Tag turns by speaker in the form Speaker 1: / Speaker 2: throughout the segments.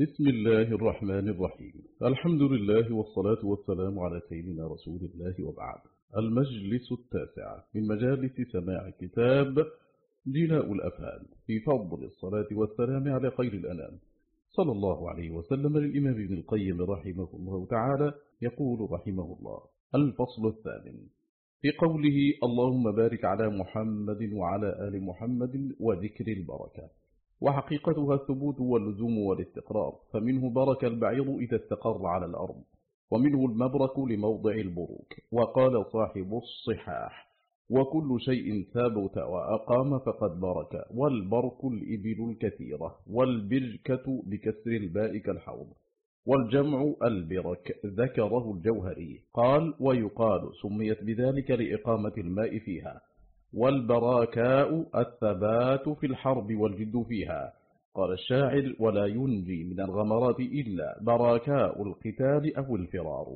Speaker 1: بسم الله الرحمن الرحيم. الحمد لله والصلاة والسلام على سيدنا رسول الله وبعد. المجلس التاسع من مجالس سماع كتاب جلاء الأفهام. في فضل الصلاة والسلام على خير الأنام. صلى الله عليه وسلم للإمام ابن القيم رحمه الله تعالى يقول رحمه الله. الفصل الثامن. في قوله اللهم بارك على محمد وعلى آل محمد وذكر البركة. وحقيقتها الثبوت واللزوم والاستقرار فمنه برك البعير إذا استقر على الأرض ومنه المبرك لموضع البروك وقال صاحب الصحاح وكل شيء ثابت وأقام فقد برك والبرك الإبل الكثيرة والبركة بكسر الباء كالحوض والجمع البرك ذكره الجوهري قال ويقال سميت بذلك لإقامة الماء فيها والبراكاء الثبات في الحرب والجد فيها. قال الشاعر ولا ينجي من الغمرات إلا براكاء القتال أو الفرار.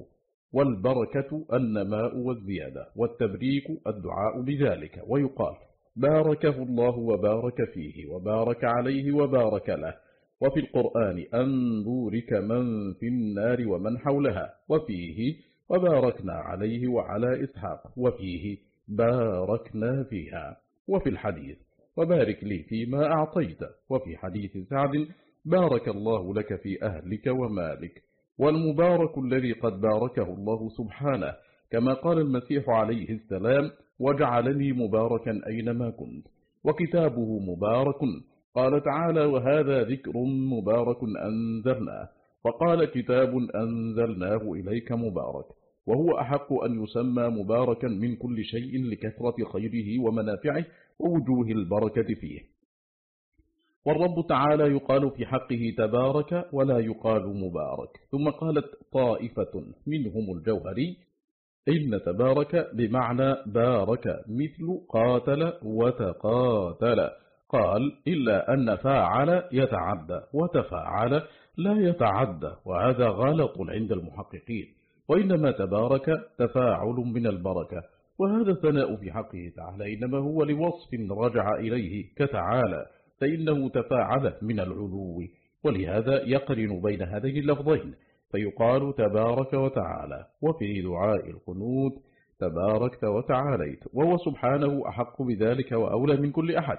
Speaker 1: والبركة النماء والزيادة والتبريك الدعاء بذلك. ويقال باركه الله وبارك فيه وبارك عليه وبارك له. وفي القرآن أن بورك من في النار ومن حولها. وفيه وباركنا عليه وعلى إسحاق. وفيه باركنا فيها. وفي الحديث وبارك لي فيما أعطيت. وفي حديث سعد بارك الله لك في أهلك ومالك والمبارك الذي قد باركه الله سبحانه كما قال المسيح عليه السلام وجعلني مباركا أينما كنت وكتابه مبارك قال تعالى وهذا ذكر مبارك أنزلناه. وقال كتاب أنزلناه إليك مبارك. وهو أحق أن يسمى مباركا من كل شيء لكثرة خيره ومنافعه ووجوه البركة فيه. والرب تعالى يقال في حقه تبارك ولا يقال مبارك. ثم قالت طائفة منهم الجوهري إن تبارك بمعنى بارك مثل قاتل وتقاتل. قال إلا أن فاعل يتعدى وتفاعل لا يتعدى وهذا غلط عند المحققين. وإنما تبارك تفاعل من البركة وهذا ثناء في حقه تعالى إنما هو لوصف رجع إليه كتعالى فإنه تفاعل من العلو ولهذا يقرن بين هذين اللفظين فيقال تبارك وتعالى وفي دعاء القنوت تباركت وتعاليت وهو سبحانه أحق بذلك وأولى من كل أحد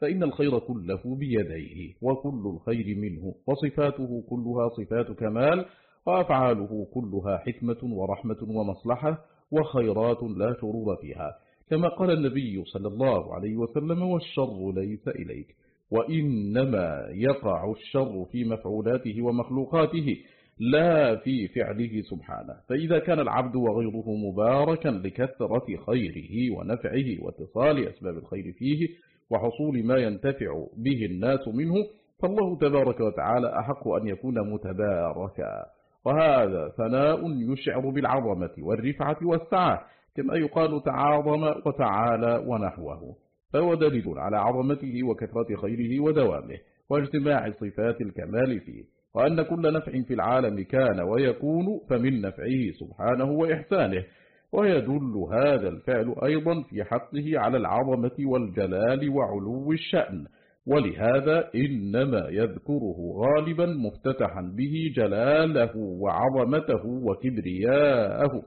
Speaker 1: فإن الخير كله بيديه وكل الخير منه وصفاته كلها صفات كمال وأفعاله كلها حكمة ورحمة ومصلحة وخيرات لا شرور فيها كما قال النبي صلى الله عليه وسلم والشر ليس إليك وإنما يقع الشر في مفعولاته ومخلوقاته لا في فعله سبحانه. فإذا كان العبد وغيره مباركا لكثرة خيره ونفعه واتصال أسباب الخير فيه وحصول ما ينتفع به الناس منه فالله تبارك وتعالى أحق أن يكون متباركا. وهذا ثناء يشعر بالعظمة والرفعة والسعة كما يقال تعاظم وتعالى ونحوه. فهو دليل على عظمته وكثرة خيره ودوامه واجتماع صفات الكمال فيه. وأن كل نفع في العالم كان ويكون فمن نفعه سبحانه وإحسانه. ويدل هذا الفعل أيضا في حقه على العظمة والجلال وعلو الشأن. ولهذا إنما يذكره غالبا مفتتحا به جلاله وعظمته وكبرياءه.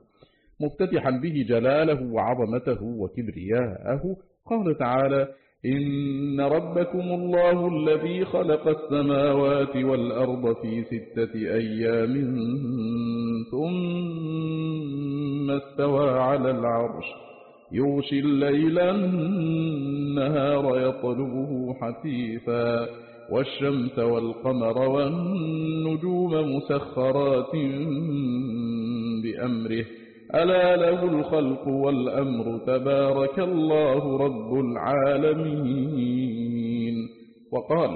Speaker 1: مفتتحا به جلاله وعظمته وكبرياءه. قال تعالى إن ربكم الله الذي خلق السماوات والأرض في ستة أيام ثم استوى على العرش يغشي الليل النهار يطلبه حثيثا والشمس والقمر والنجوم مسخرات بأمره. ألا له الخلق والأمر تبارك الله رب العالمين. وقال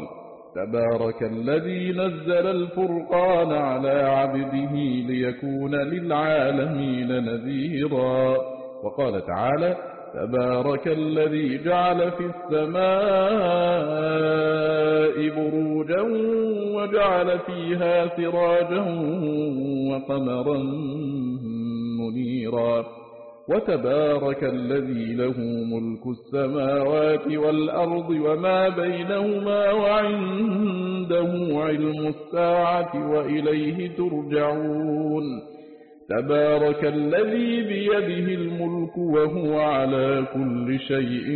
Speaker 1: تبارك الذي نزل الفرقان على عبده ليكون للعالمين نذيرا. وقال تعالى تبارك الذي جعل في السماء بروجا وجعل فيها سراجا وقمرا منيرا. وتبارك الذي له ملك السماوات والأرض وما بينهما وعنده علم الساعة وإليه ترجعون. تبارك الذي بيده الملك وهو على كل شيء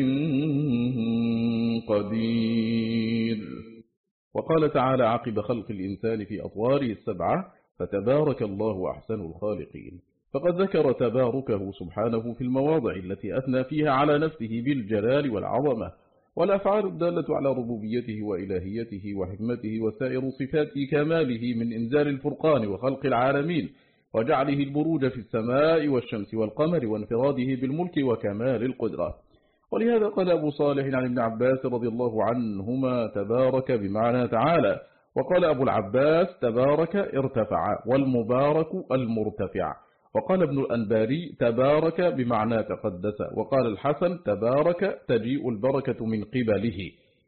Speaker 1: قدير. وقال تعالى عقب خلق الإنسان في أطواره السبعة فتبارك الله أحسن الخالقين. فقد ذكر تباركه سبحانه في المواضع التي أثنى فيها على نفسه بالجلال والعظمة. والأفعال الدالة على ربوبيته وإلهيته وحكمته وسائر صفات كماله من إنزال الفرقان وخلق العالمين. وجعله البروج في السماء والشمس والقمر وانفراده بالملك وكمال القدرة. ولهذا قال أبو صالح عن ابن عباس رضي الله عنهما تبارك بمعنى تعالى وقال أبو العباس تبارك ارتفع والمبارك المرتفع وقال ابن الأنباري تبارك بمعنى تقدس وقال الحسن تبارك تجيء البركة من قبله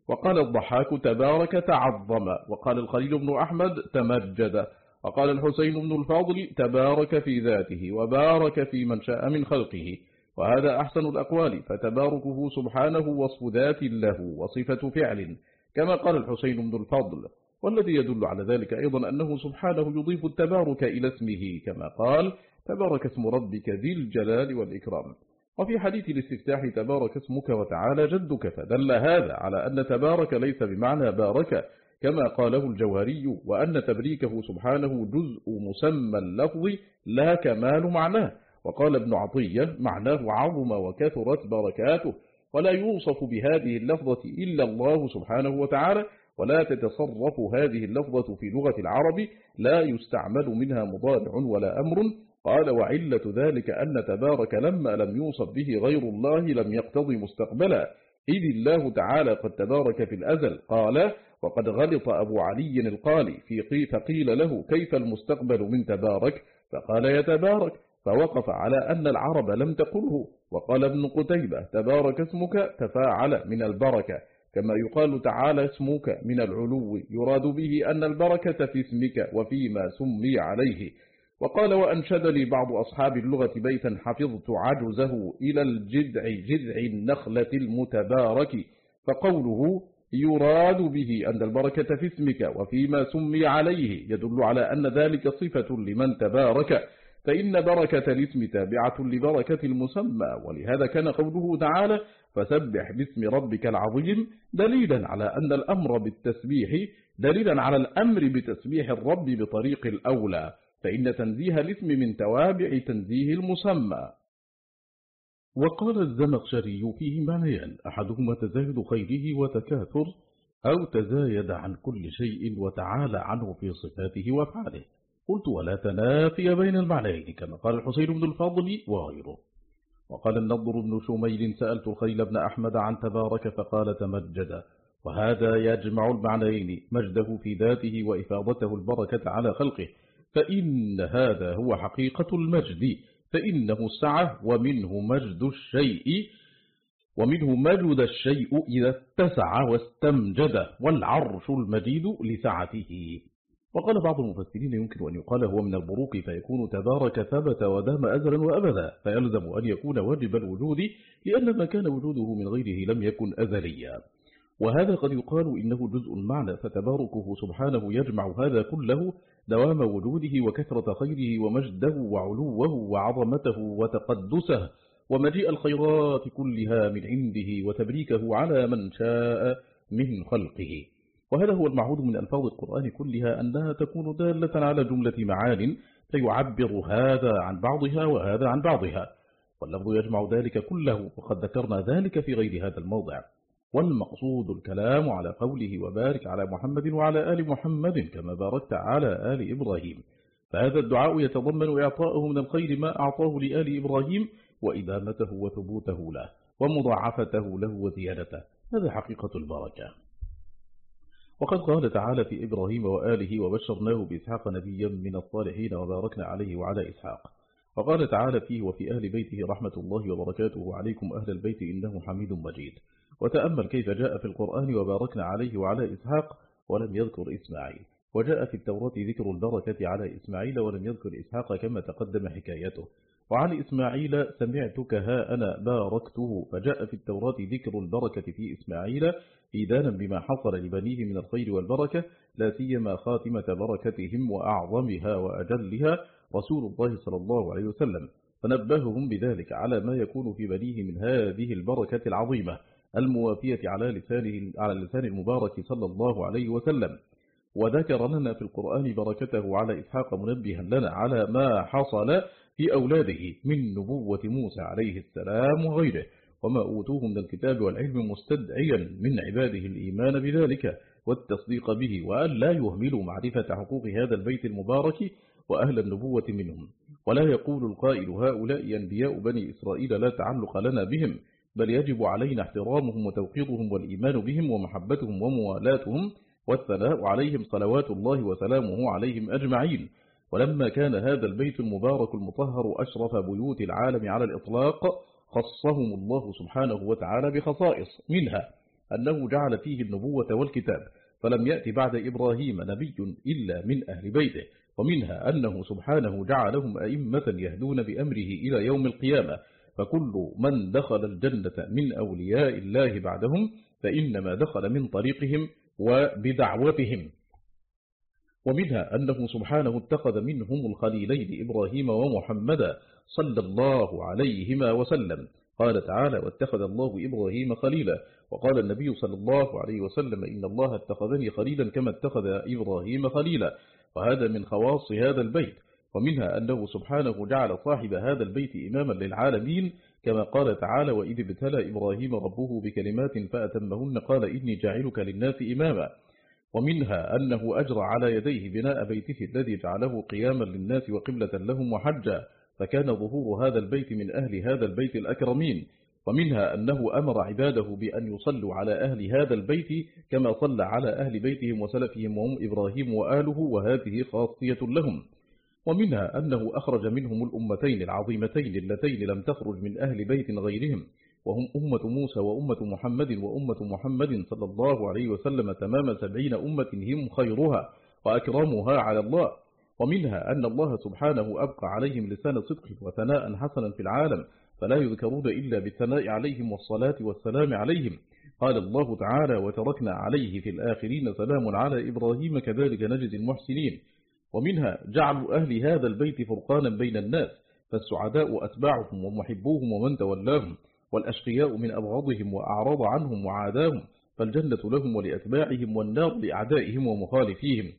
Speaker 1: وقال الضحاك تبارك تعظم وقال الخليل بن أحمد تمجد وقال الحسين بن الفاضل تبارك في ذاته وبارك في من شاء من خلقه وهذا أحسن الأقوال فتباركه سبحانه وصف ذات له وصفة فعل كما قال الحسين بن الفضل والذي يدل على ذلك أيضا أنه سبحانه يضيف التبارك إلى اسمه كما قال تبارك اسم ربك ذي الجلال والإكرام. وفي حديث الاستفتاح تبارك اسمك وتعالى جدك فدل هذا على أن تبارك ليس بمعنى بارك كما قاله الجوهري وأن تبريكه سبحانه جزء مسمى اللفظ لا كمال معناه. وقال ابن عطية معناه عظم وكثرت بركاته. ولا يوصف بهذه اللفظة إلا الله سبحانه وتعالى. ولا تتصرف هذه اللفظة في لغة العرب لا يستعمل منها مضارع ولا أمر. قال وعلة ذلك أن تبارك لما لم يوصف به غير الله لم يقتضي مستقبلا. إذ الله تعالى قد تبارك في الأزل. قال وقد غلط أبو علي القالي في فقيل له كيف المستقبل من تبارك فقال يتبارك. فوقف على أن العرب لم تقله. وقال ابن قتيبة تبارك اسمك تفاعل من البركة. كما يقال تعالى اسمك من العلو يراد به أن البركة في اسمك وفيما سمي عليه. وقال وأنشدني بعض أصحاب اللغة بيتا حفظت عجزه إلى الجذع جذع النخلة المتبارك. فقوله يراد به أن البركة في اسمك وفيما سمي عليه. يدل على أن ذلك صفة لمن تبارك. فإن بركة الاسم تابعة لبركة المسمى ولهذا كان قوله تعالى فسبح باسم ربك العظيم دليلا على أن الأمر بالتسبيح دليلا على الأمر بتسبيح الرب بطريق الأولى. فإن تنزيه الاسم من توابع تنزيه المسمى. وقال الزمخشري فيه معنيان أحدهما تزايد خيره وتكاثر أو تزايد عن كل شيء وتعالى عنه في صفاته وأفعاله. قلت ولا تنافي بين المعنيين كما قال الحسين بن الفضل وغيره. وقال النضر بن شميل سألت الخيل بن أحمد عن تبارك فقال تمجد. وهذا يجمع المعنيين مجده في ذاته وإفاضته البركة على خلقه فإن هذا هو حقيقة المجد. فإنه السعة ومنه مجد الشيء ومنه مجد الشيء إذا اتسع واستمجد والعرش المجيد لسعته. وقال بعض المفسرين يمكن أن يقال هو من البروق فيكون تبارك ثبت ودام أزلا وأبدا. فيلزم أن يكون واجب الوجود لأن ما كان وجوده من غيره لم يكن أزليا. وهذا قد يقال إنه جزء معنى فتباركه سبحانه يجمع هذا كله دوام وجوده وكثرة خيره ومجده وعلوه وعظمته وتقدسه ومجيء الخيرات كلها من عنده وتبريكه على من شاء من خلقه. وهذا هو المعهود من ألفاظ القرآن كلها أنها تكون دالة على جملة معان فيعبر هذا عن بعضها وهذا عن بعضها. واللفظ يجمع ذلك كله وقد ذكرنا ذلك في غير هذا الموضع. والمقصود الكلام على قوله وبارك على محمد وعلى آل محمد كما باركت على آل إبراهيم. فهذا الدعاء يتضمن إعطاءه من الخير ما أعطاه لآل إبراهيم وإدامته وثبوته له ومضاعفته له وزيادته. هذا حقيقة البركة. وقد قال تعالى في إبراهيم وآله وبشرناه بإسحاق نبيا من الصالحين وباركنا عليه وعلى إسحاق. وقال تعالى فيه وفي أهل بيته رحمة الله وبركاته عليكم أهل البيت إنه حميد مجيد. وتأمل كيف جاء في القرآن وباركنا عليه وعلى إسحاق ولم يذكر إسماعيل. وجاء في التوراة ذكر البركة على إسماعيل ولم يذكر إسحاق كما تقدم حكايته. وعن إسماعيل سمعتك ها أنا باركته. فجاء في التوراة ذكر البركة في إسماعيل إيدانا بما حصل لبنيه من الخير والبركة لا سيما خاتمة بركتهم وأعظمها وأجلها رسول الله صلى الله عليه وسلم. فنبههم بذلك على ما يكون في بنيه من هذه البركة العظيمة. الموافية على لسانه على لسان المبارك صلى الله عليه وسلم. وذكر لنا في القرآن بركته على إسحاق منبها لنا على ما حصل في أولاده من نبوة موسى عليه السلام وغيره. وما أوتوه من الكتاب والعلم مستدعيا من عباده الإيمان بذلك والتصديق به وأن لا يهملوا معرفة حقوق هذا البيت المبارك وأهل النبوة منهم. ولا يقول القائل هؤلاء أنبياء بني إسرائيل لا تعلق لنا بهم. بل يجب علينا احترامهم وتوقيرهم والإيمان بهم ومحبتهم وموالاتهم والثناء عليهم صلوات الله وسلامه عليهم أجمعين. ولما كان هذا البيت المبارك المطهر أشرف بيوت العالم على الإطلاق خصهم الله سبحانه وتعالى بخصائص منها أنه جعل فيه النبوة والكتاب فلم يأتي بعد إبراهيم نبي إلا من أهل بيته ومنها أنه سبحانه جعلهم أئمة يهدون بأمره إلى يوم القيامة فكل من دخل الجنة من أولياء الله بعدهم فإنما دخل من طريقهم وبدعوتهم. ومنها أنه سبحانه اتخذ منهم الخليلين إبراهيم ومحمدا صلى الله عليهما وسلم. قال تعالى واتخذ الله إبراهيم خليلا وقال النبي صلى الله عليه وسلم إن الله اتخذني خليلا كما اتخذ إبراهيم خليلا وهذا من خواص هذا البيت. ومنها أنه سبحانه جعل صاحب هذا البيت إماما للعالمين كما قال تعالى وإذ ابتلى إبراهيم ربه بكلمات فأتمهن قال إني جاعلك للناس إماما ومنها أنه أجرى على يديه بناء بيته الذي جعله قياما للناس وقبلة لهم وحجا فكان ظهور هذا البيت من أهل هذا البيت الأكرمين. ومنها أنه أمر عباده بأن يصلوا على أهل هذا البيت كما صلى على أهل بيتهم وسلفهم وهم إبراهيم وآله وهذه خاصية لهم. ومنها أنه أخرج منهم الأمتين العظيمتين اللتين لم تخرج من أهل بيت غيرهم وهم أمة موسى وأمة محمد وأمة محمد صلى الله عليه وسلم تمام سبعين أمة هم خيرها وأكرمها على الله. ومنها أن الله سبحانه أبقى عليهم لسان صدق وثناء حسنا في العالم فلا يذكرون إلا بالثناء عليهم والصلاة والسلام عليهم. قال الله تعالى وتركنا عليه في الآخرين سلام على إبراهيم كذلك نجد المحسنين. ومنها جعل أهل هذا البيت فرقانا بين الناس فالسعداء أتباعهم ومحبوهم ومن تولاهم والأشقياء من أبغضهم وأعرض عنهم وعاداهم فالجنة لهم ولأتباعهم والنار لأعدائهم ومخالفيهم.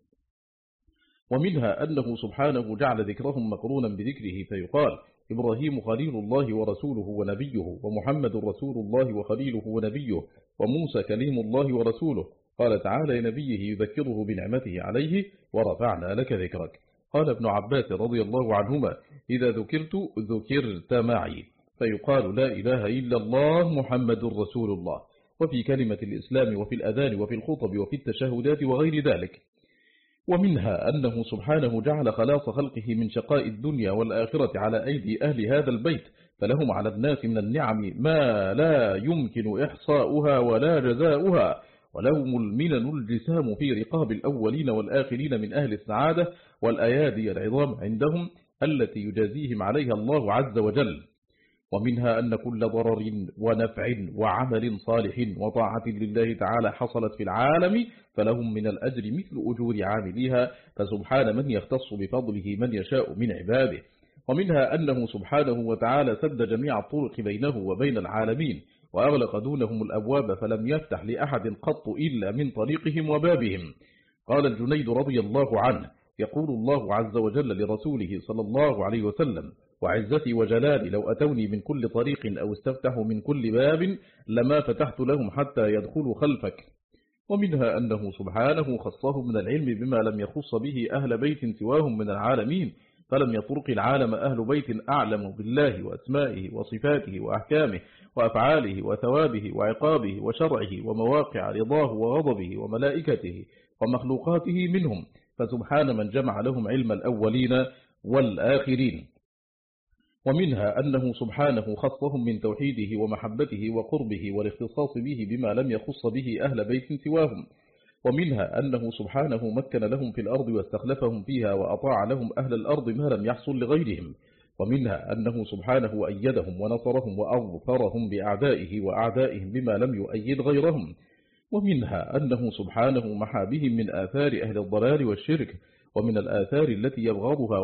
Speaker 1: ومنها أنه سبحانه جعل ذكرهم مقرونا بذكره فيقال إبراهيم خليل الله ورسوله ونبيه ومحمد رسول الله وخليله ونبيه وموسى كليم الله ورسوله قال تعالى لنبيه يذكره بنعمته عليه ورفعنا لك ذكرك. قال ابن عباس رضي الله عنهما إذا ذكرت ذكرت معي. فيقال لا إله إلا الله محمد رسول الله. وفي كلمة الإسلام وفي الأذان وفي الخطب وفي التشهدات وغير ذلك. ومنها أنه سبحانه جعل خلاص خلقه من شقاء الدنيا والآخرة على أيدي أهل هذا البيت فلهم على الناس من النعم ما لا يمكن إحصاؤها ولا جزاؤها. ولهم المنن الجسام في رقاب الأولين والآخرين من أهل السعادة والأيادي العظام عندهم التي يجازيهم عليها الله عز وجل. ومنها أن كل ضرر ونفع وعمل صالح وطاعة لله تعالى حصلت في العالم فلهم من الأجر مثل أجور عامليها فسبحان من يختص بفضله من يشاء من عباده. ومنها أنه سبحانه وتعالى سد جميع الطرق بينه وبين العالمين وأغلق دونهم الأبواب فلم يفتح لأحد قط إلا من طريقهم وبابهم. قال الجنيد رضي الله عنه يقول الله عز وجل لرسوله صلى الله عليه وسلم وعزتي وجلالي لو أتوني من كل طريق أو استفتحوا من كل باب لما فتحت لهم حتى يدخلوا خلفك. ومنها أنه سبحانه خصهم من العلم بما لم يخص به أهل بيت سواهم من العالمين فلم يطرق العالم أهل بيت أعلم بالله وأسمائه وصفاته وأحكامه وأفعاله وثوابه وعقابه وشرعه ومواقع رضاه وغضبه وملائكته ومخلوقاته منهم فسبحان من جمع لهم علم الأولين والآخرين. ومنها أنه سبحانه خصهم من توحيده ومحبته وقربه والاختصاص به بما لم يخص به أهل بيت سواهم. ومنها أنه سبحانه مكن لهم في الأرض واستخلفهم فيها وأطاع لهم أهل الأرض ما لم يحصل لغيرهم. ومنها أنه سبحانه أيدهم ونصرهم وأظفرهم بأعدائه وأعدائهم بما لم يؤيد غيرهم. ومنها أنه سبحانه محى بهم من آثار أهل الضلال والشرك ومن الآثار التي يبغضها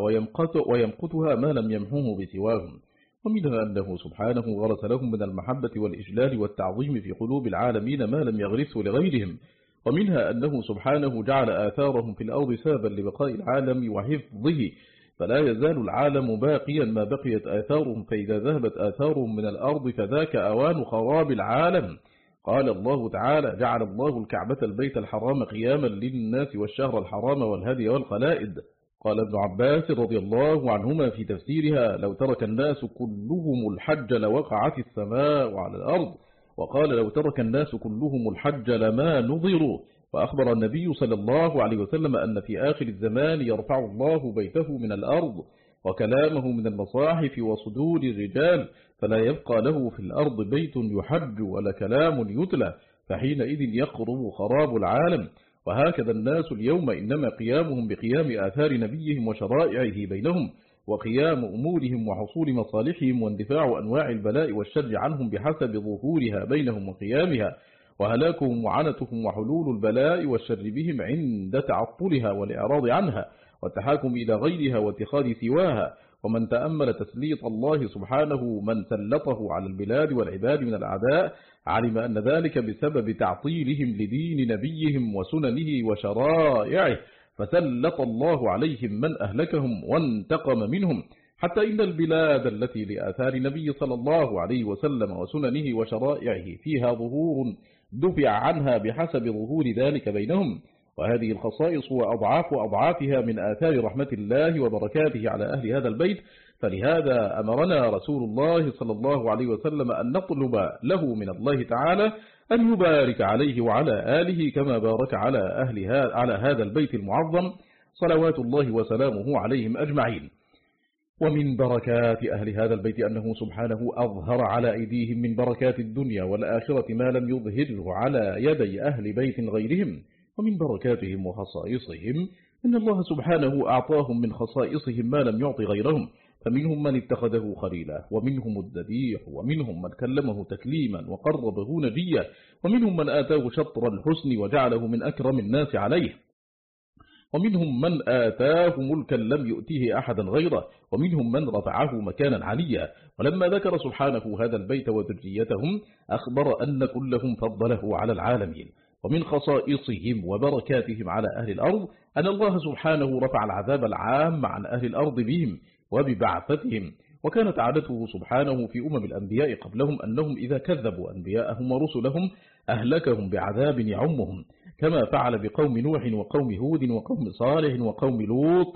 Speaker 1: ويمقتها ما لم يمحوه بسواهم. ومنها أنه سبحانه غرس لهم من المحبة والإجلال والتعظيم في قلوب العالمين ما لم يغرسه لغيرهم. ومنها أنه سبحانه جعل آثارهم في الأرض سابا لبقاء العالم وحفظه فلا يزال العالم باقيا ما بقيت آثارهم فإذا ذهبت آثارهم من الأرض فذاك أوان خراب العالم. قال الله تعالى جعل الله الكعبة البيت الحرام قياما للناس والشهر الحرام والهدي والقلائد قال ابن عباس رضي الله عنهما في تفسيرها لو ترك الناس كلهم الحج لوقعت السماء على الأرض وقال لو ترك الناس كلهم الحج لما نظروا. وأخبر النبي صلى الله عليه وسلم أن في آخر الزمان يرفع الله بيته من الأرض وكلامه من المصاحف وصدور الرجال فلا يبقى له في الأرض بيت يحج ولا كلام يتلى فحينئذ يقرب خراب العالم. وهكذا الناس اليوم إنما قيامهم بقيام آثار نبيهم وشرائعه بينهم. وقيام أمورهم وحصول مصالحهم واندفاع أنواع البلاء والشر عنهم بحسب ظهورها بينهم وقيامها وهلاكهم وعنتهم وحلول البلاء والشر بهم عند تعطلها والإعراض عنها والتحاكم إلى غيرها واتخاذ سواها ومن تأمل تسليط الله سبحانه من سلطه على البلاد والعباد من الأعداء علم أن ذلك بسبب تعطيلهم لدين نبيهم وسننه وشرائعه فسلط الله عليهم من أهلكهم وانتقم منهم. حتى إن البلاد التي لآثار نبي صلى الله عليه وسلم وسننه وشرائعه فيها ظهور دفع عنها بحسب ظهور ذلك بينهم. وهذه الخصائص وأضعاف أضعافها من آثار رحمة الله وبركاته على أهل هذا البيت. فلهذا أمرنا رسول الله صلى الله عليه وسلم أن نطلب له من الله تعالى أن يبارك عليه وعلى آله كما بارك على, أهل على هذا البيت المعظم. صلوات الله وسلامه عليهم أجمعين. ومن بركات أهل هذا البيت أنه سبحانه أظهر على أيديهم من بركات الدنيا والآخرة ما لم يظهره على يدي أهل بيت غيرهم ومن بركاتهم وخصائصهم. أن الله سبحانه أعطاهم من خصائصهم ما لم يعط غيرهم. فمنهم من اتخذه خليلا ومنهم الذبيح ومنهم من كلمه تكليما وقربه نبيا ومنهم من آتاه شطر الحسن وجعله من أكرم الناس عليه. ومنهم من آتاه ملكا لم يؤتيه أحدا غيره ومنهم من رفعه مكانا عليا. ولما ذكر سبحانه هذا البيت وذريتهم أخبر أن كلهم فضله على العالمين. ومن خصائصهم وبركاتهم على أهل الأرض أن الله سبحانه رفع العذاب العام عن أهل الأرض بهم. وببعثتهم. وكانت عادته سبحانه في أمم الأنبياء قبلهم أنهم إذا كذبوا أنبياءهم ورسلهم أهلكهم بعذاب يعمهم كما فعل بقوم نوح وقوم هود وقوم صالح وقوم لوط.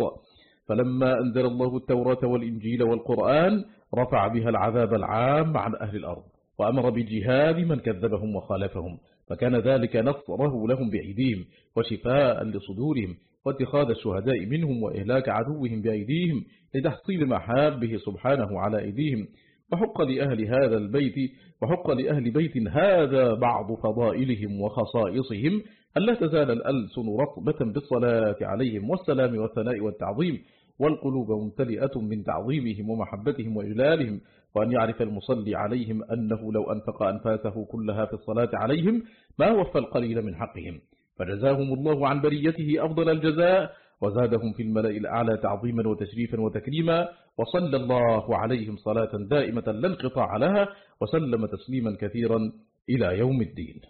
Speaker 1: فلما أنزل الله التوراة والإنجيل والقرآن رفع بها العذاب العام عن أهل الأرض وأمر بجهاد من كذبهم وخالفهم فكان ذلك نصره لهم بأيديهم وشفاء لصدورهم واتخاذ الشهداء منهم وإهلاك عدوهم بأيديهم لتحصيل محابه سبحانه على أيديهم. وحق لأهل هذا البيت وحق لأهل بيت هذا بعض فضائلهم وخصائصهم ألا تزال الألسن رطبة بالصلاة عليهم والسلام والثناء والتعظيم. والقلوب ممتلئة من تعظيمهم ومحبتهم وإجلالهم وأن يعرف المصلي عليهم أنه لو أنفق أنفاسه كلها في الصلاة عليهم ما وفى القليل من حقهم. فجزاهم الله عن بريته أفضل الجزاء وزادهم في الملأ الأعلى تعظيما وتشريفا وتكريما وصلى الله عليهم صلاة دائمة لا انقطاع لها وسلم تسليما كثيرا إلى يوم الدين.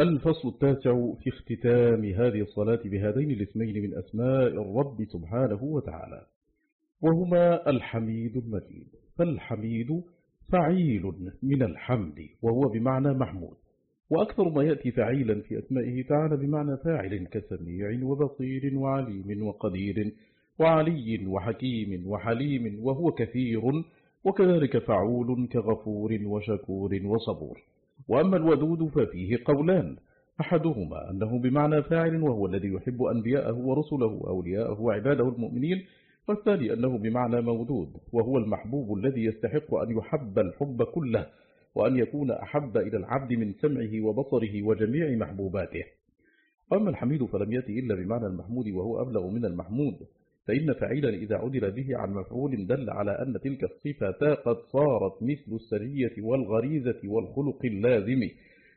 Speaker 1: الفصل التاسع في اختتام هذه الصلاة بهذين الاسمين من أسماء الرب سبحانه وتعالى وهما الحميد المجيد فالحميد فعيل من الحمد وهو بمعنى محمود. وأكثر ما يأتي فعيلا في أسمائه تعالى بمعنى فاعل كسميع وبصير وعليم وقدير وعلي وحكيم وحليم وهو كثير وكذلك فعول كغفور وشكور وصبور. وأما الودود ففيه قولان أحدهما أنه بمعنى فاعل وهو الذي يحب أنبياءه ورسله أولياءه وعباده المؤمنين والثاني أنه بمعنى مودود وهو المحبوب الذي يستحق أن يحب الحب كله وأن يكون أحب إلى العبد من سمعه وبصره وجميع محبوباته. أما الحميد فلم يأتي إلا بمعنى المحمود وهو أبلغ من المحمود فإن فعيلا إذا عدل به عن مفعول دل على أن تلك الصفة قد صارت مثل السرية والغريزة والخلق اللازم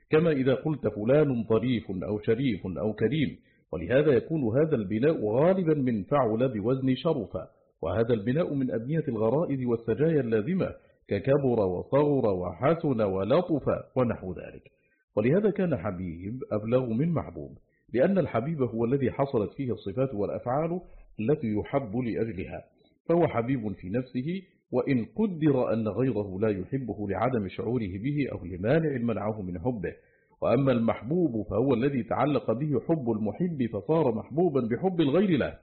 Speaker 1: كما إذا قلت فلان ظريف أو شريف أو كريم ولهذا يكون هذا البناء غالبا من فعل بوزن شرفا وهذا البناء من أبنية الغرائز والسجايا اللازمة ككبر وصغر وحسن ولطف ونحو ذلك. ولهذا كان حبيب أبلغ من محبوب لأن الحبيب هو الذي حصلت فيه الصفات والأفعال التي يحب لأجلها فهو حبيب في نفسه وإن قدر أن غيره لا يحبه لعدم شعوره به أو لمانع منعه من حبه. وأما المحبوب فهو الذي تعلق به حب المحب فصار محبوبا بحب الغير له.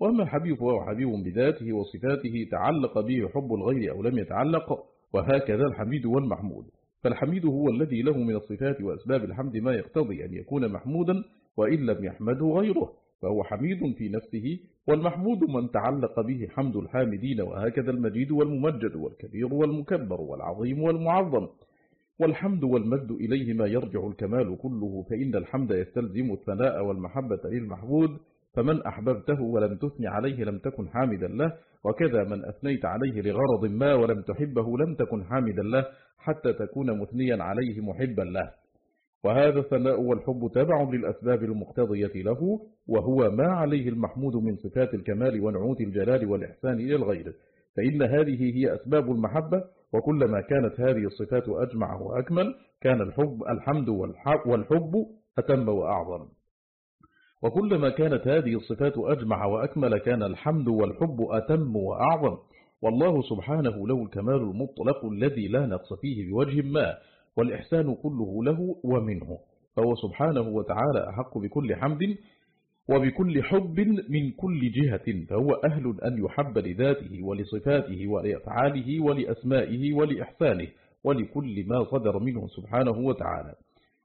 Speaker 1: وأما الحبيب فهو حبيب بذاته وصفاته تعلق به حب الغير أو لم يتعلق وهكذا الحميد والمحمود. فالحميد هو الذي له من الصفات وأسباب الحمد ما يقتضي أن يكون محمودا وإن لم يحمده غيره. فهو حميد في نفسه والمحمود من تعلق به حمد الحامدين وهكذا المجيد والممجد والكبير والمكبر والعظيم والمعظم. والحمد والمجد إليهما يرجع الكمال كله فإن الحمد يستلزم الثناء والمحبة للمحبود فمن أحببته ولم تثني عليه لم تكن حامدا له وكذا من أثنيت عليه لغرض ما ولم تحبه لم تكن حامدا له حتى تكون مثنيا عليه محبا له. وهذا الثناء والحب تبع للأسباب المقتضية له وهو ما عليه المحمود من صفات الكمال ونعوت الجلال والإحسان إلى الغير. فإن هذه هي أسباب المحبة وكلما كانت هذه الصفات أجمع وأكمل كان الحب الحمد والحب أتم وأعظم. وكلما كانت هذه الصفات أجمع وأكمل كان الحمد والحب أتم وأعظم. والله سبحانه له الكمال المطلق الذي لا نقص فيه بوجه ما والإحسان كله له ومنه. فهو سبحانه وتعالى أحق بكل حمد وبكل حب من كل جهة. فهو أهل أن يحب لذاته ولصفاته ولأفعاله ولأسمائه ولإحسانه ولكل ما صدر منه سبحانه وتعالى.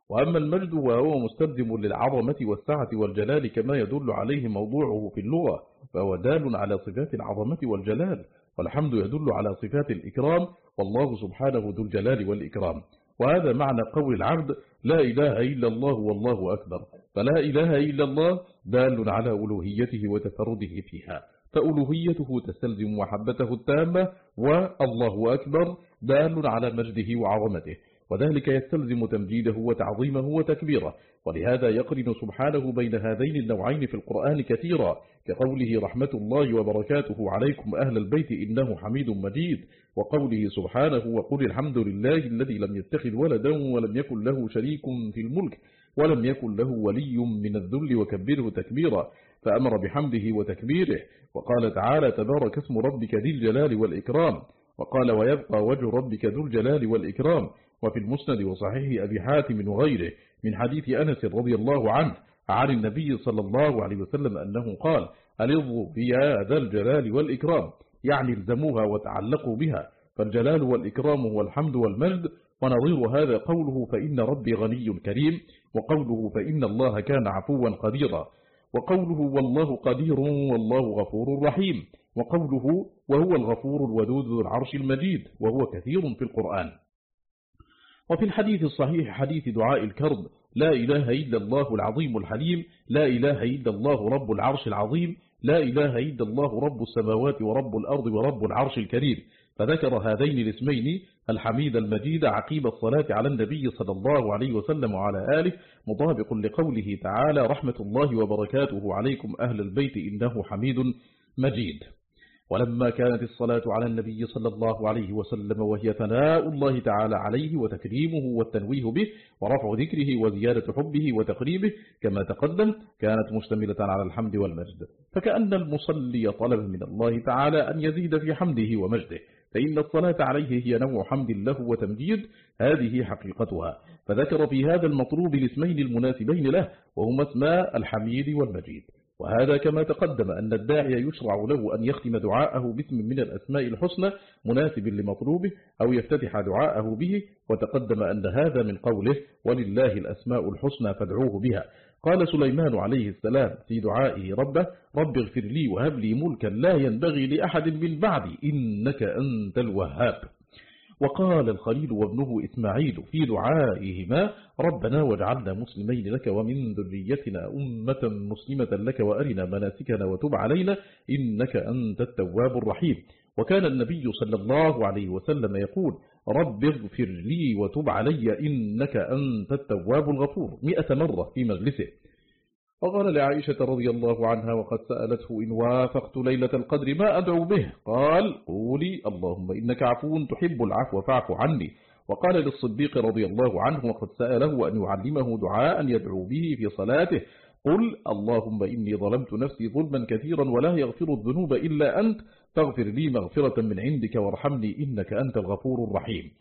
Speaker 1: وأما المجد وهو مستلزم للعظمة والسعة والجلال كما يدل عليه موضوعه في اللغة فهو دال على صفات العظمة والجلال والحمد يدل على صفات الإكرام والله سبحانه ذو الجلال والإكرام. وهذا معنى قول العبد لا إله إلا الله والله أكبر. فلا إله إلا الله دال على ألوهيته وتفرده فيها. فألوهيته تستلزم محبته التامة والله أكبر دال على مجده وعظمته. وذلك يستلزم تمجيده وتعظيمه وتكبيره. ولهذا يقرن سبحانه بين هذين النوعين في القرآن كثيرا كقوله رحمة الله وبركاته عليكم أهل البيت إنه حميد مجيد وقوله سبحانه وقل الحمد لله الذي لم يتخذ ولدا ولم يكن له شريك في الملك ولم يكن له ولي من الذل وكبره تكبيرا فأمر بحمده وتكبيره وقال تعالى تبارك اسم ربك ذي الجلال والإكرام وقال ويبقى وجه ربك ذو الجلال والإكرام وفي المسند وصحيح أبي حاتم وغيره من حديث أنس رضي الله عنه عن النبي صلى الله عليه وسلم أنه قال ألظوا بيا ذا الجلال والإكرام. يعني الزموها وتعلقوا بها. فالجلال والإكرام هو الحمد والمجد. ونظير هذا قوله فإن ربي غني كريم. وقوله فإن الله كان عفوا قديرا. وقوله والله قدير والله غفور رحيم. وقوله وهو الغفور الودود ذو العرش المجيد. وهو كثير في القرآن. وفي الحديث الصحيح حديث دعاء الكرب لا إله إلا الله العظيم الحليم لا إله إلا الله رب العرش العظيم لا إله إلا الله رب السماوات ورب الأرض ورب العرش الكريم. فذكر هذين الاسمين الحميد المجيد عقيب الصلاة على النبي صلى الله عليه وسلم وعلى آله مطابق لقوله تعالى رحمة الله وبركاته عليكم أهل البيت إنه حميد مجيد. ولما كانت الصلاة على النبي صلى الله عليه وسلم وهي ثناء الله تعالى عليه وتكريمه والتنويه به ورفع ذكره وزيادة حبه وتقريبه كما تقدم كانت مشتملة على الحمد والمجد. فكأن المصلي طلب من الله تعالى أن يزيد في حمده ومجده فإن الصلاة عليه هي نوع حمد له وتمجيد هذه حقيقتها. فذكر في هذا المطلوب الاسمين المناسبين له وهما اسماء الحميد والمجيد. وهذا كما تقدم أن الداعي يشرع له أن يختم دعاءه باسم من الأسماء الحسنى مناسب لمطلوبه أو يفتتح دعاءه به وتقدم أن هذا من قوله ولله الأسماء الحسنى فادعوه بها قال سليمان عليه السلام في دعائه ربه رب اغفر لي وهب لي ملكا لا ينبغي لأحد من بعدي إنك أنت الوهاب وقال الخليل وابنه إسماعيل في دعائهما ربنا واجعلنا مسلمين لك ومن ذريتنا أمة مسلمة لك وأرنا مناسكنا وتب علينا إنك أنت التواب الرحيم. وكان النبي صلى الله عليه وسلم يقول رب اغفر لي وتب علي إنك أنت التواب الغفور. مئة مرة في مجلسه. وقال لعائشة رضي الله عنها وقد سألته إن وافقت ليلة القدر ما أدعو به؟ قال قولي اللهم إنك عفو تحب العفو فاعف عني. وقال للصديق رضي الله عنه وقد سأله أن يعلمه دعاء يدعو به في صلاته. قل اللهم إني ظلمت نفسي ظلما كثيرا ولا يغفر الذنوب إلا أنت. فاغفر لي مغفرة من عندك وارحمني إنك أنت الغفور الرحيم.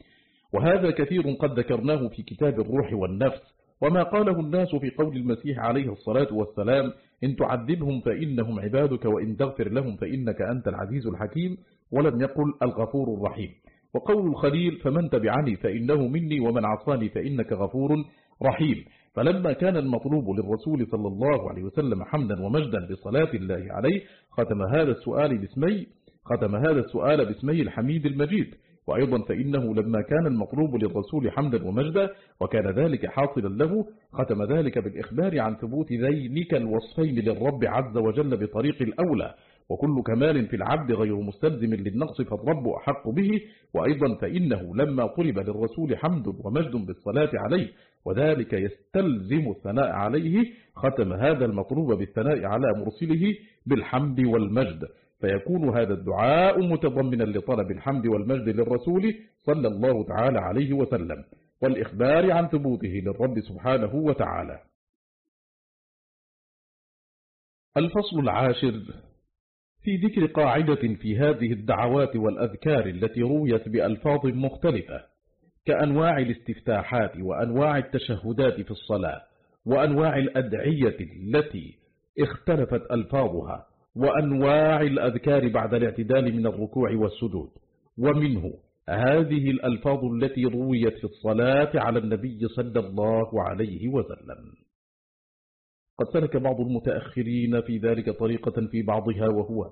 Speaker 1: وهذا كثير قد ذكرناه في كتاب الروح والنفس. وما قاله الناس في قول المسيح عليه الصلاة والسلام إن تعذبهم فإنهم عبادك وإن تغفر لهم فإنك أنت العزيز الحكيم ولم يقل الغفور الرحيم. وقول الخليل فمن تبعني فإنه مني ومن عصاني فإنك غفور رحيم. فلما كان المطلوب للرسول صلى الله عليه وسلم حمدا ومجدا بصلاة الله عليه ختم هذا السؤال باسمي ختم هذا السؤال باسمي الحميد المجيد. وأيضا فإنه لما كان المطلوب للرسول حمدا ومجدا وكان ذلك حاصلا له ختم ذلك بالإخبار عن ثبوت ذينك الوصفين للرب عز وجل بطريق الأولى. وكل كمال في العبد غير مستلزم للنقص فالرب أحق به. وأيضا فإنه لما طلب للرسول حمد ومجد بالصلاة عليه وذلك يستلزم الثناء عليه ختم هذا المطلوب بالثناء على مرسله بالحمد والمجد. فيكون هذا الدعاء متضمنا لطلب الحمد والمجد للرسول صلى الله تعالى عليه وسلم والإخبار عن ثبوته للرب سبحانه وتعالى. الفصل العاشر في ذكر قاعدة في هذه الدعوات والأذكار التي رويت بألفاظ مختلفة كأنواع الاستفتاحات وأنواع التشهدات في الصلاة وأنواع الأدعية التي اختلفت ألفاظها. وأنواع الأذكار بعد الاعتدال من الركوع والسجود. ومنه هذه الألفاظ التي رويت في الصلاة على النبي صلى الله عليه وسلم. قد سلك بعض المتأخرين في ذلك طريقة في بعضها وهو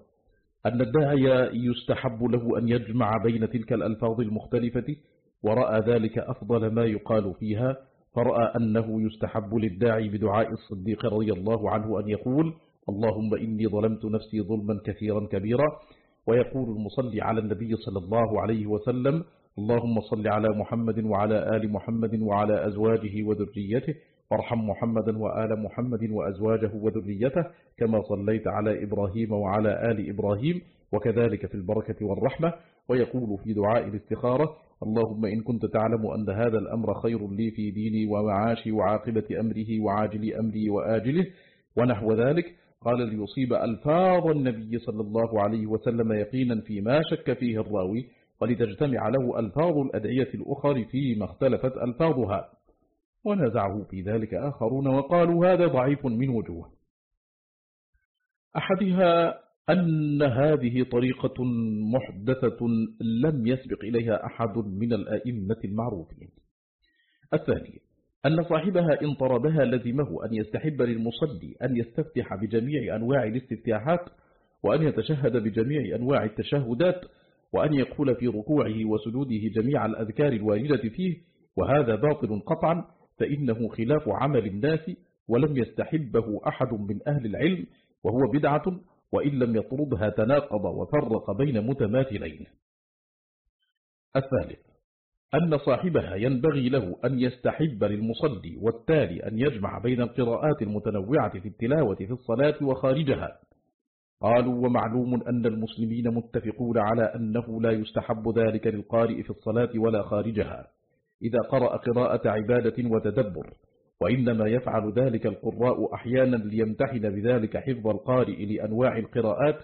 Speaker 1: أن الداعي يستحب له أن يجمع بين تلك الألفاظ المختلفة ورأى ذلك أفضل ما يقال فيها فرأى أنه يستحب للداعي بدعاء الصديق رضي الله عنه أن يقول اللهم إني ظلمت نفسي ظلما كثيرا كبيرا. ويقول المصلي على النبي صلى الله عليه وسلم اللهم صل على محمد وعلى آل محمد وعلى أزواجه وذريته. وارحم محمدا وآل محمد وأزواجه وذريته كما صليت على إبراهيم وعلى آل إبراهيم وكذلك في البركة والرحمة. ويقول في دعاء الاستخارة اللهم إن كنت تعلم أن هذا الأمر خير لي في ديني ومعاشي وعاقبة أمره وعاجل أمري وآجله ونحو ذلك. قال ليصيب ألفاظ النبي صلى الله عليه وسلم يقينا فيما شك فيه الراوي ولتجتمع له ألفاظ الأدعية الأخر فيما اختلفت ألفاظها. ونزعه في ذلك آخرون وقالوا هذا ضعيف من وجوه. أحدها أن هذه طريقة محدثة لم يسبق إليها أحد من الآئمة المعروفين. الثاني أن صاحبها إن طردها لزمه أن يستحب للمصلي أن يستفتح بجميع أنواع الاستفتاحات وأن يتشهد بجميع أنواع التشهدات وأن يقول في ركوعه وسجوده جميع الأذكار الواردة فيه وهذا باطل قطعا فإنه خلاف عمل الناس ولم يستحبه أحد من أهل العلم وهو بدعة وإن لم يطردها تناقض وفرق بين متماثلين. الثالث أن صاحبها ينبغي له أن يستحب للمصلي والتالي أن يجمع بين القراءات المتنوعة في التلاوة في الصلاة وخارجها. قالوا ومعلوم أن المسلمين متفقون على أنه لا يستحب ذلك للقارئ في الصلاة ولا خارجها. إذا قرأ قراءة عبادة وتدبر وإنما يفعل ذلك القراء أحيانا ليمتحن بذلك حفظ القارئ لأنواع القراءات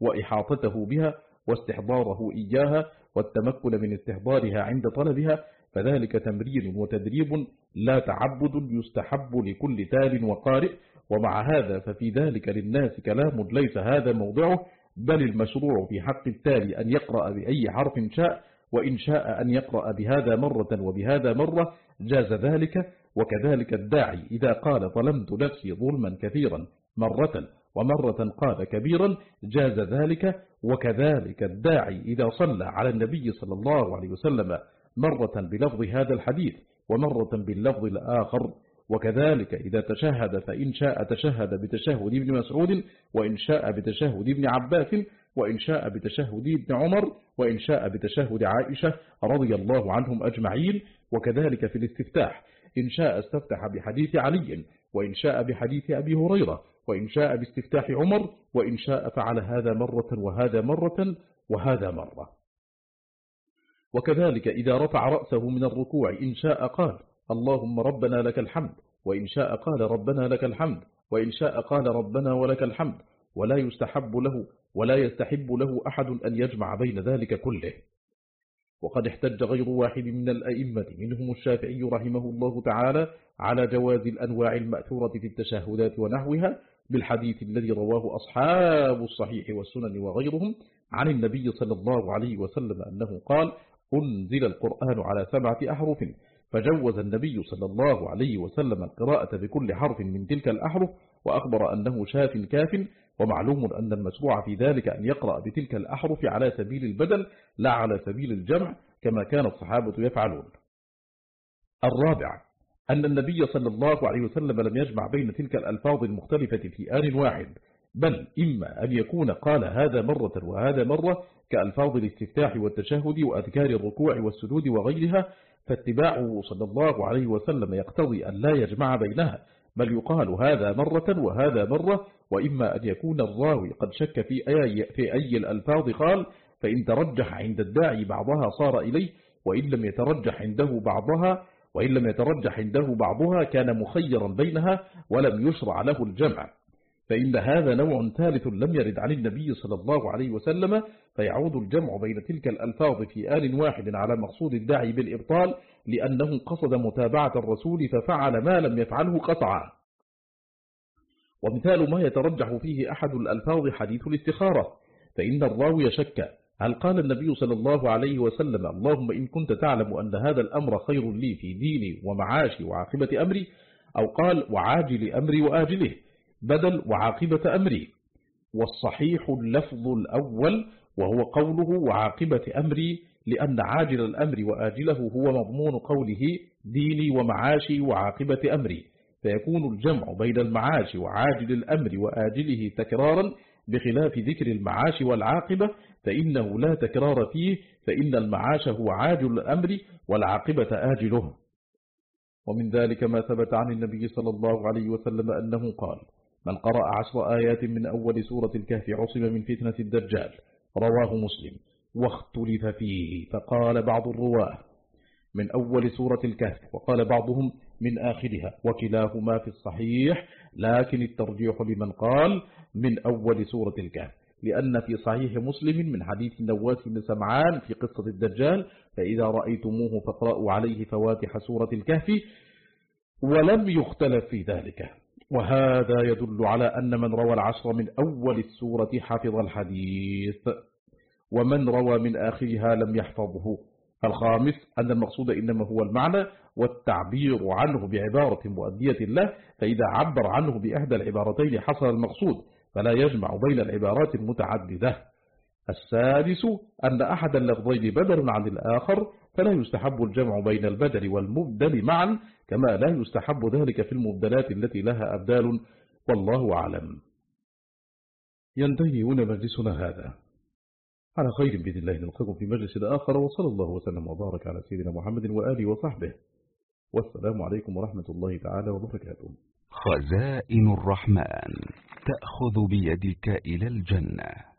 Speaker 1: وإحاطته بها واستحضاره إياها والتمكن من استحضارها عند طلبها فذلك تمرين وتدريب لا تعبد يستحب لكل تال وقارئ. ومع هذا ففي ذلك للناس كلام ليس هذا موضعه بل المشروع في حق التالي أن يقرأ بأي حرف شاء وإن شاء أن يقرأ بهذا مرة وبهذا مرة جاز ذلك. وكذلك الداعي إذا قال ظلمت نفسي ظلما كثيرا مرة. ومرة قال كبيرا جاز ذلك وكذلك الداعي إذا صلى على النبي صلى الله عليه وسلم مرة بلفظ هذا الحديث ومرة باللفظ الآخر. وكذلك إذا تشهد فإن شاء تشهد بتشهد ابن مسعود وإن شاء بتشهد ابن عباس وإن شاء بتشهد ابن عمر وإن شاء بتشهد عائشة رضي الله عنهم أجمعين. وكذلك في الاستفتاح إن شاء استفتح بحديث علي وإن شاء بحديث أبي هريرة وإن شاء باستفتاح عمر وإن شاء فعل هذا مرة وهذا مرة وهذا مرة. وكذلك إذا رفع رأسه من الركوع إن شاء قال اللهم ربنا لك الحمد وإن شاء قال ربنا لك الحمد وإن شاء قال ربنا ولك الحمد. ولا يستحب له ولا يستحب له أحد أن يجمع بين ذلك كله. وقد احتج غير واحد من الأئمة منهم الشافعي رحمه الله تعالى على جواز الأنواع المأثورة في التشهدات ونحوها بالحديث الذي رواه أصحاب الصحيح والسنن وغيرهم عن النبي صلى الله عليه وسلم أنه قال أنزل القرآن على سبعة أحرف. فجوز النبي صلى الله عليه وسلم القراءة بكل حرف من تلك الأحرف وأخبر أنه شاف كاف ومعلوم أن المشروع في ذلك أن يقرأ بتلك الأحرف على سبيل البدل لا على سبيل الجمع كما كان الصحابة يفعلون. الرابع أن النبي صلى الله عليه وسلم لم يجمع بين تلك الألفاظ المختلفة في آن واحد بل إما أن يكون قال هذا مرة وهذا مرة كألفاظ الاستفتاح والتشهد وأذكار الركوع والسجود وغيرها فاتباعه صلى الله عليه وسلم يقتضي أن لا يجمع بينها بل يقال هذا مرة وهذا مرة وإما أن يكون الراوي قد شك في أي, في أي الألفاظ قال فإن ترجح عند الداعي بعضها صار إليه وإن لم يترجح عنده بعضها وإن لم يترجح عنده بعضها كان مخيرا بينها ولم يشرع له الجمع. فإن هذا نوع ثالث لم يرد عن النبي صلى الله عليه وسلم فيعود الجمع بين تلك الألفاظ في آل واحد على مقصود الداعي بالإبطال لأنه قصد متابعة الرسول ففعل ما لم يفعله قطعا. ومثال ما يترجح فيه أحد الألفاظ حديث الاستخارة فإن الراوي شك. هل قال النبي صلى الله عليه وسلم اللهم إن كنت تعلم أن هذا الأمر خير لي في ديني ومعاشي وعاقبة أمري أو قال وعاجل أمري وآجله بدل وعاقبة أمري. والصحيح اللفظ الأول وهو قوله وعاقبة أمري لأن عاجل الأمر وآجله هو مضمون قوله ديني ومعاشي وعاقبة أمري. فيكون الجمع بين المعاش وعاجل الأمر وآجله تكرارا بخلاف ذكر المعاش والعاقبة فإنه لا تكرار فيه فإن المعاش هو عاجل الأمر والعاقبة آجله. ومن ذلك ما ثبت عن النبي صلى الله عليه وسلم أنه قال من قرأ عشر آيات من أول سورة الكهف عصم من فتنة الدجال. رواه مسلم. واختلف فيه فقال بعض الرواة. من أول سورة الكهف. وقال بعضهم من آخرها. وكلاهما في الصحيح لكن الترجيح لمن قال من أول سورة الكهف. لأن في صحيح مسلم من حديث النواس بن سمعان في قصة الدجال فإذا رأيتموه فاقرأوا عليه فواتح سورة الكهف ولم يختلف في ذلك. وهذا يدل على أن من روى العشر من أول السورة حفظ الحديث ومن روى من آخرها لم يحفظه. الخامس أن المقصود إنما هو المعنى والتعبير عنه بعبارة مؤدية له فإذا عبر عنه بإحدى العبارتين حصل المقصود. فلا يجمع بين العبارات المتعددة. السادس أن أحد اللفظين بدل عن الآخر فلا يستحب الجمع بين البدل والمبدل معا كما لا يستحب ذلك في المبدلات التي لها أبدال. والله أعلم. ينتهي هنا مجلسنا هذا. على خير بإذن الله نلقاكم في مجلس آخر وصلى الله وسلم وبارك على سيدنا محمد وآله وصحبه. والسلام عليكم ورحمة الله تعالى وبركاته.
Speaker 2: خزائن الرحمن تأخذ بيدك إلى الجنة.